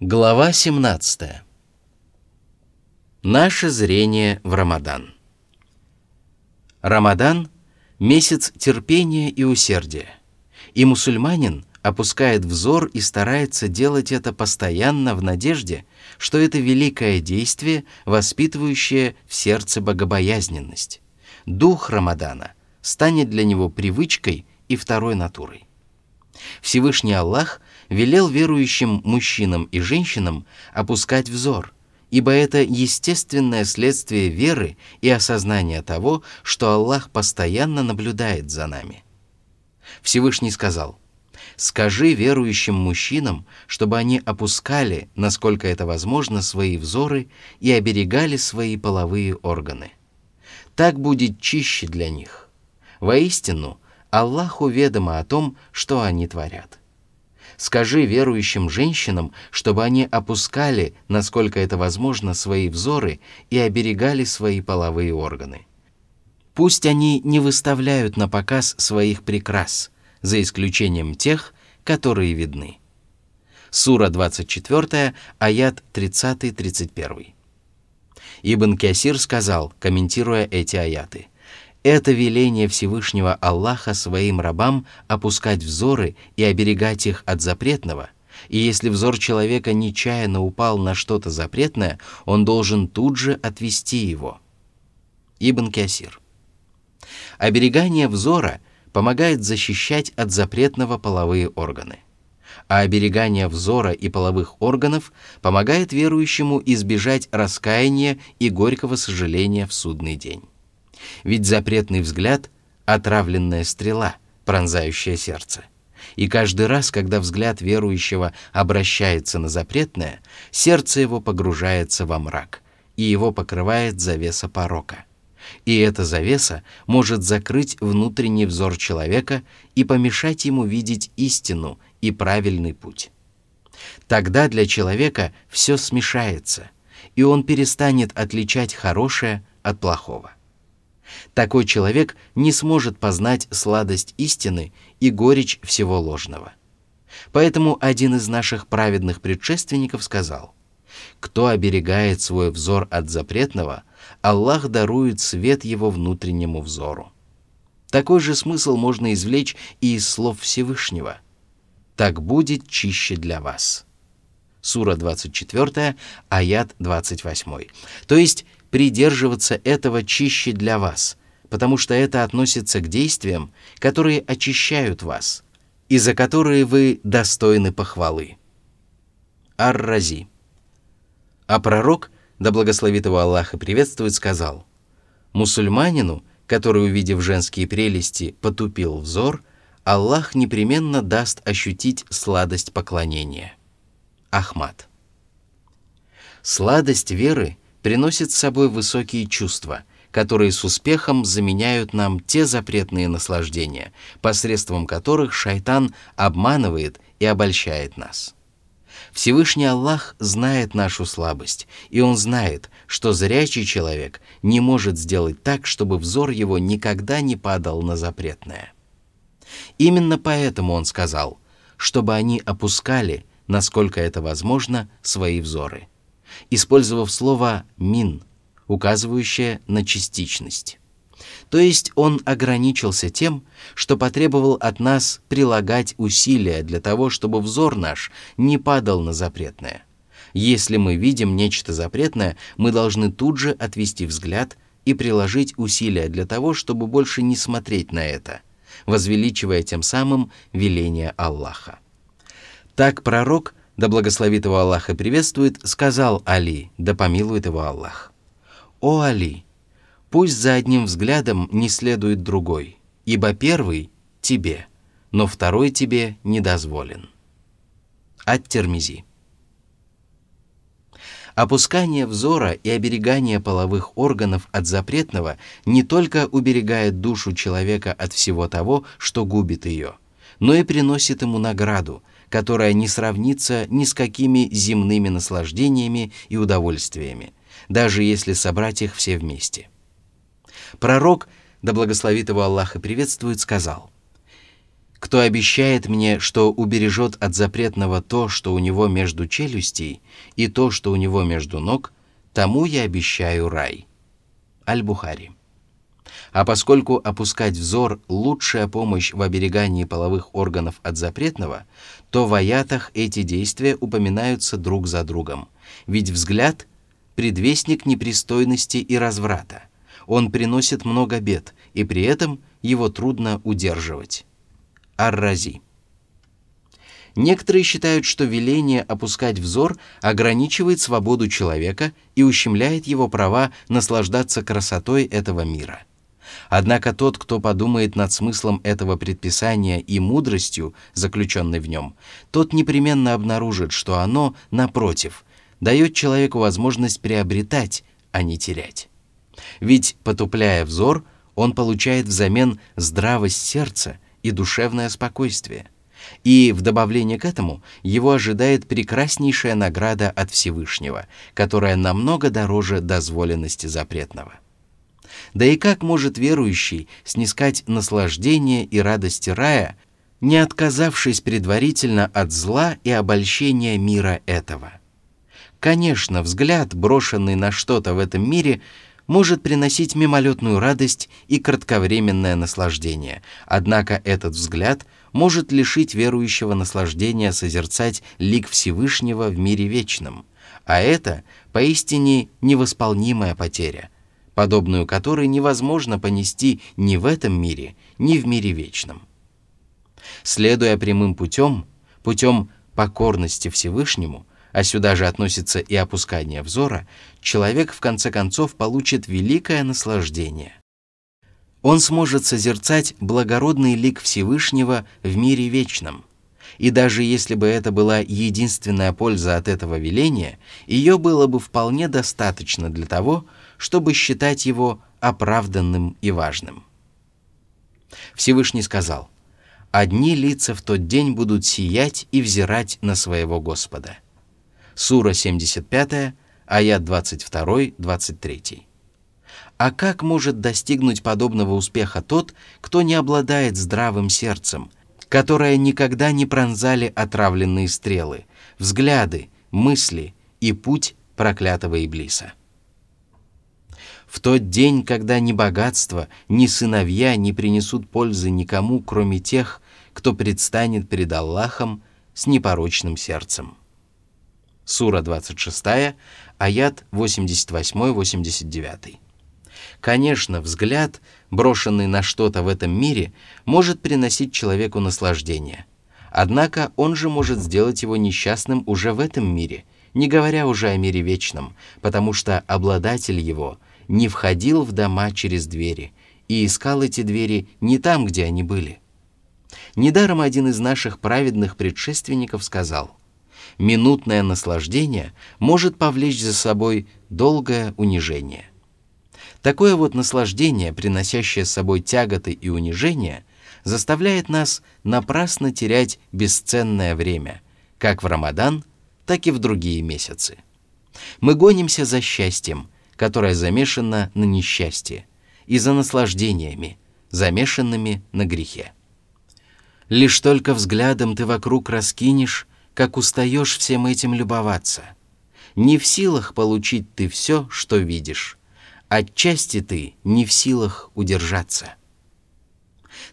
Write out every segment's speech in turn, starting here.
Глава 17. Наше зрение в Рамадан. Рамадан – месяц терпения и усердия, и мусульманин опускает взор и старается делать это постоянно в надежде, что это великое действие, воспитывающее в сердце богобоязненность. Дух Рамадана станет для него привычкой и второй натурой. Всевышний Аллах велел верующим мужчинам и женщинам опускать взор, ибо это естественное следствие веры и осознания того, что Аллах постоянно наблюдает за нами. Всевышний сказал, «Скажи верующим мужчинам, чтобы они опускали, насколько это возможно, свои взоры и оберегали свои половые органы. Так будет чище для них. Воистину, Аллаху ведомо о том, что они творят». Скажи верующим женщинам, чтобы они опускали, насколько это возможно, свои взоры и оберегали свои половые органы. Пусть они не выставляют на показ своих прикрас, за исключением тех, которые видны. Сура 24, аят 30-31. Ибн Кясир сказал, комментируя эти аяты – это веление Всевышнего Аллаха своим рабам опускать взоры и оберегать их от запретного. И если взор человека нечаянно упал на что-то запретное, он должен тут же отвести его. Ибн Кясир. Оберегание взора помогает защищать от запретного половые органы. А оберегание взора и половых органов помогает верующему избежать раскаяния и горького сожаления в судный день. Ведь запретный взгляд — отравленная стрела, пронзающая сердце. И каждый раз, когда взгляд верующего обращается на запретное, сердце его погружается во мрак, и его покрывает завеса порока. И эта завеса может закрыть внутренний взор человека и помешать ему видеть истину и правильный путь. Тогда для человека все смешается, и он перестанет отличать хорошее от плохого. Такой человек не сможет познать сладость истины и горечь всего ложного. Поэтому один из наших праведных предшественников сказал, «Кто оберегает свой взор от запретного, Аллах дарует свет его внутреннему взору». Такой же смысл можно извлечь и из слов Всевышнего. «Так будет чище для вас». Сура 24, аят 28. То есть придерживаться этого чище для вас, потому что это относится к действиям, которые очищают вас, и за которые вы достойны похвалы. Ар-Рази. А пророк, да благословит его Аллах и приветствует, сказал, «Мусульманину, который, увидев женские прелести, потупил взор, Аллах непременно даст ощутить сладость поклонения». Ахмад. Сладость веры – приносит с собой высокие чувства, которые с успехом заменяют нам те запретные наслаждения, посредством которых шайтан обманывает и обольщает нас. Всевышний Аллах знает нашу слабость, и Он знает, что зрячий человек не может сделать так, чтобы взор его никогда не падал на запретное. Именно поэтому Он сказал, чтобы они опускали, насколько это возможно, свои взоры – использовав слово «мин», указывающее на частичность. То есть он ограничился тем, что потребовал от нас прилагать усилия для того, чтобы взор наш не падал на запретное. Если мы видим нечто запретное, мы должны тут же отвести взгляд и приложить усилия для того, чтобы больше не смотреть на это, возвеличивая тем самым веление Аллаха. Так пророк – да благословит его Аллах и приветствует, сказал Али, да помилует его Аллах. «О Али, пусть за одним взглядом не следует другой, ибо первый — тебе, но второй тебе не дозволен». Ат-Термизи. Опускание взора и оберегание половых органов от запретного не только уберегает душу человека от всего того, что губит ее, но и приносит ему награду — которая не сравнится ни с какими земными наслаждениями и удовольствиями, даже если собрать их все вместе. Пророк, да благословит его Аллах и приветствует, сказал, Кто обещает мне, что убережет от запретного то, что у него между челюстей, и то, что у него между ног, тому я обещаю рай. Аль-Бухари. А поскольку опускать взор – лучшая помощь в оберегании половых органов от запретного, то в аятах эти действия упоминаются друг за другом. Ведь взгляд – предвестник непристойности и разврата. Он приносит много бед, и при этом его трудно удерживать. Ар-Рази. Некоторые считают, что веление опускать взор ограничивает свободу человека и ущемляет его права наслаждаться красотой этого мира – Однако тот, кто подумает над смыслом этого предписания и мудростью, заключенной в нем, тот непременно обнаружит, что оно, напротив, дает человеку возможность приобретать, а не терять. Ведь, потупляя взор, он получает взамен здравость сердца и душевное спокойствие. И в добавление к этому его ожидает прекраснейшая награда от Всевышнего, которая намного дороже дозволенности запретного. Да и как может верующий снискать наслаждение и радости рая, не отказавшись предварительно от зла и обольщения мира этого? Конечно, взгляд, брошенный на что-то в этом мире, может приносить мимолетную радость и кратковременное наслаждение, однако этот взгляд может лишить верующего наслаждения созерцать лик Всевышнего в мире вечном, а это поистине невосполнимая потеря, подобную которой невозможно понести ни в этом мире, ни в мире вечном. Следуя прямым путем, путем покорности Всевышнему, а сюда же относится и опускание взора, человек в конце концов получит великое наслаждение. Он сможет созерцать благородный лик Всевышнего в мире вечном. И даже если бы это была единственная польза от этого веления, ее было бы вполне достаточно для того, чтобы считать его оправданным и важным. Всевышний сказал, «Одни лица в тот день будут сиять и взирать на своего Господа». Сура 75, аят 22-23. А как может достигнуть подобного успеха тот, кто не обладает здравым сердцем, которое никогда не пронзали отравленные стрелы, взгляды, мысли и путь проклятого Иблиса? В тот день, когда ни богатство, ни сыновья не принесут пользы никому, кроме тех, кто предстанет перед Аллахом с непорочным сердцем. Сура 26, аят 88-89. Конечно, взгляд, брошенный на что-то в этом мире, может приносить человеку наслаждение. Однако он же может сделать его несчастным уже в этом мире, не говоря уже о мире вечном, потому что обладатель его – не входил в дома через двери и искал эти двери не там, где они были. Недаром один из наших праведных предшественников сказал, «Минутное наслаждение может повлечь за собой долгое унижение». Такое вот наслаждение, приносящее с собой тяготы и унижение, заставляет нас напрасно терять бесценное время, как в Рамадан, так и в другие месяцы. Мы гонимся за счастьем, которая замешана на несчастье, и за наслаждениями, замешанными на грехе. Лишь только взглядом ты вокруг раскинешь, как устаешь всем этим любоваться. Не в силах получить ты все, что видишь. Отчасти ты не в силах удержаться.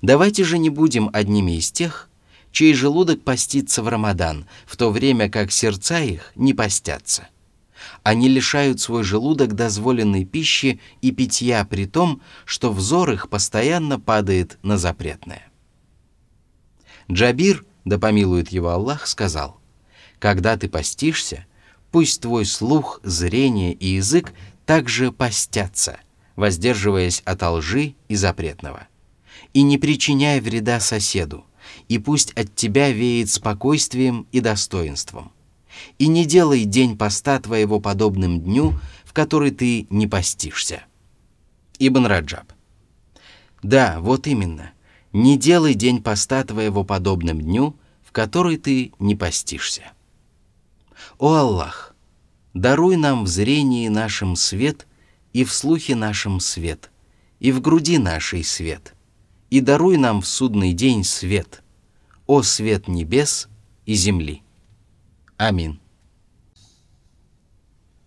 Давайте же не будем одними из тех, чей желудок постится в Рамадан, в то время как сердца их не постятся они лишают свой желудок дозволенной пищи и питья при том, что взор их постоянно падает на запретное. Джабир, да помилует его Аллах, сказал, «Когда ты постишься, пусть твой слух, зрение и язык также постятся, воздерживаясь от лжи и запретного. И не причиняй вреда соседу, и пусть от тебя веет спокойствием и достоинством» и не делай день поста твоего подобным дню, в который ты не постишься. Ибн Раджаб. Да, вот именно. Не делай день поста твоего подобным дню, в который ты не постишься. О Аллах, даруй нам в зрении нашем свет и в слухе нашем свет, и в груди нашей свет, и даруй нам в судный день свет, «О свет небес и земли». Амин.